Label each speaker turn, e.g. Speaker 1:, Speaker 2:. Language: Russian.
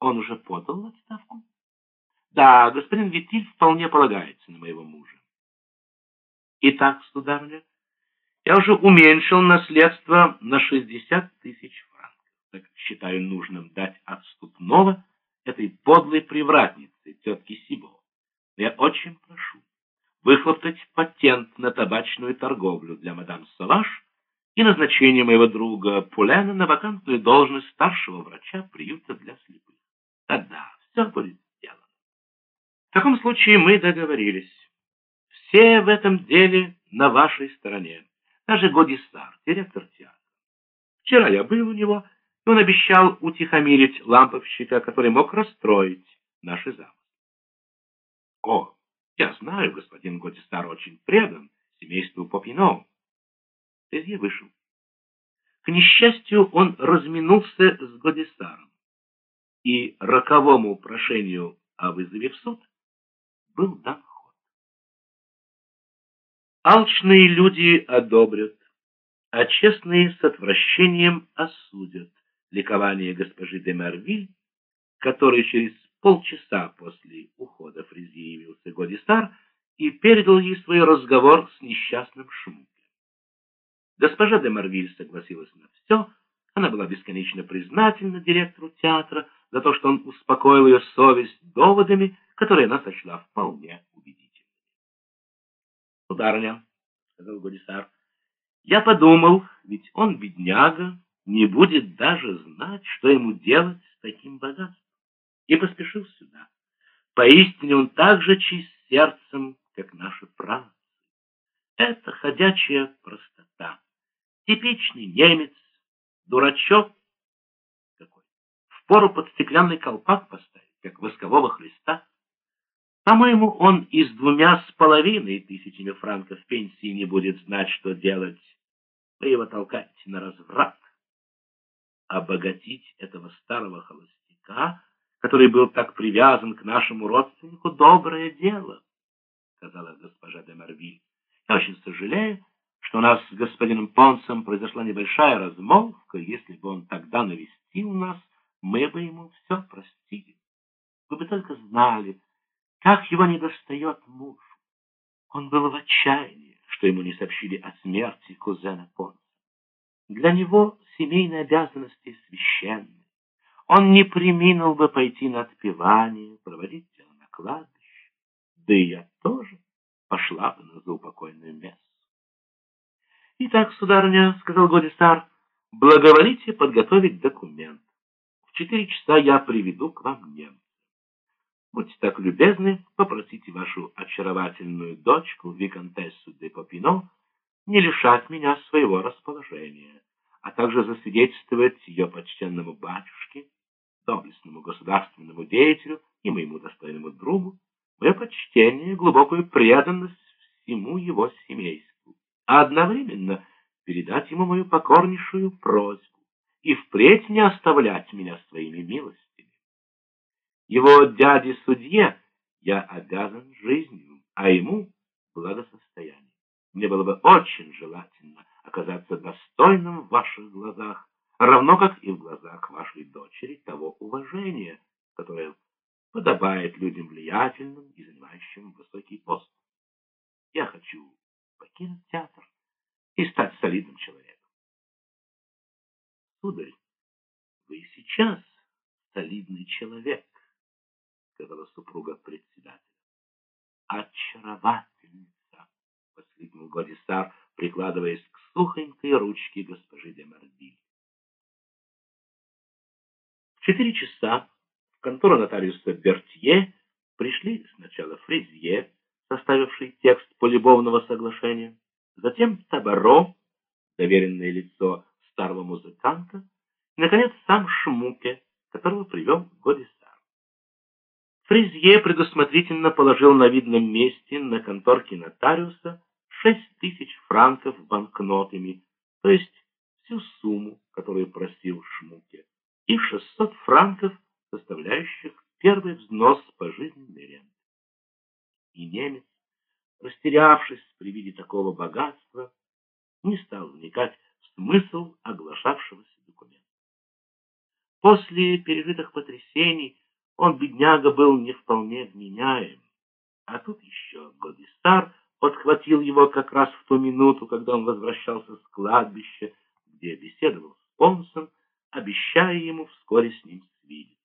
Speaker 1: Он уже подал отставку? Да, господин Витиль вполне полагается на моего мужа. Итак, сударыня, я уже уменьшил наследство на 60 тысяч франков, так считаю нужным дать отступного этой подлой привратнице, тетке Сибо. Я очень прошу выхлоптать патент на табачную торговлю для мадам Саваш и назначение моего друга Пулена на вакантную должность старшего врача приюта для слепых. Да-да, все будет сделано. В таком случае мы договорились. Все в этом деле на вашей стороне. Даже Годистар, директор театра. Вчера я был у него, и он обещал утихомирить ламповщика, который мог расстроить наши замыслы. О, я знаю, господин Годистар очень предан семейству Попино. Тезье вышел. К несчастью, он разминулся с Годистаром, и роковому прошению о вызове в суд был дан ход. Алчные люди одобрят, а честные с отвращением осудят ликование госпожи де Мервиль, который через полчаса после ухода Фризье явился Годистар и передал ей свой разговор с несчастным Шмуке. Госпожа де Марвиль согласилась на все, она была бесконечно признательна директору театра за то, что он успокоил ее совесть доводами, которые она сочла вполне убедительными. «Сударыня», — сказал Годисар, — «я подумал, ведь он, бедняга, не будет даже знать, что ему делать с таким богатством и поспешил сюда. Поистине он так же чист сердцем, как наши працы. Это ходячая простота. Типичный немец, дурачок какой. Впору под стеклянный колпак поставить, как воскового Христа. По-моему, он и с двумя с половиной тысячами франков пенсии не будет знать, что делать. Вы его толкаете на разврат. Обогатить этого старого холостяка который был так привязан к нашему родственнику, доброе дело, — сказала госпожа де Марвиль. Я очень сожалею, что у нас с господином Понсом произошла небольшая размолвка. Если бы он тогда навестил нас, мы бы ему все простили. Вы бы только знали, как его недостает муж. Он был в отчаянии, что ему не сообщили о смерти кузена Понса. Для него семейные обязанности священны. Он не приминул бы пойти на отпевание, проводить тело на кладбище. Да и я тоже пошла бы на заупокойное место. «Итак, сударыня, — сказал Годистар, — благоволите подготовить документ. В четыре часа я приведу к вам немца. Будьте так любезны, попросите вашу очаровательную дочку, виконтессу де Попино, не лишать меня своего расположения, а также засвидетельствовать ее почтенному батюшке, доблестному государственному деятелю и моему достойному другу мое почтение и глубокую преданность всему его семейству, а одновременно передать ему мою покорнейшую просьбу и впредь не оставлять меня своими милостями. Его дяде-судье я обязан жизнью, а ему — благосостоянием. Мне было бы очень желательно оказаться достойным в ваших глазах равно как и в глазах вашей дочери того уважения, которое подобает людям влиятельным и занимающим высокий пост. Я хочу покинуть театр и стать солидным человеком. Сударь, вы сейчас солидный человек, сказала супруга председателя. Очаровательница, воскликнул Годисар, прикладываясь к сухонькой ручке госпожи де Марбиль четыре часа в контору нотариуса Бертье пришли сначала Фризье, составивший текст полюбовного соглашения, затем Табаро, доверенное лицо старого музыканта, и, наконец, сам Шмуке, которого привел Годисар. Фризье предусмотрительно положил на видном месте на конторке нотариуса шесть тысяч франков банкнотами, то есть всю сумму, которую просил Шмуке и 600 франков, составляющих первый взнос пожизненной ренты. И немец, растерявшись при виде такого богатства, не стал вникать в смысл оглашавшегося документа. После пережитых потрясений он, бедняга, был не вполне вменяем. А тут еще Годистар подхватил его как раз в ту минуту, когда он возвращался с кладбища, где беседовал с Понсом, обещая ему вскоре с ним свидеться.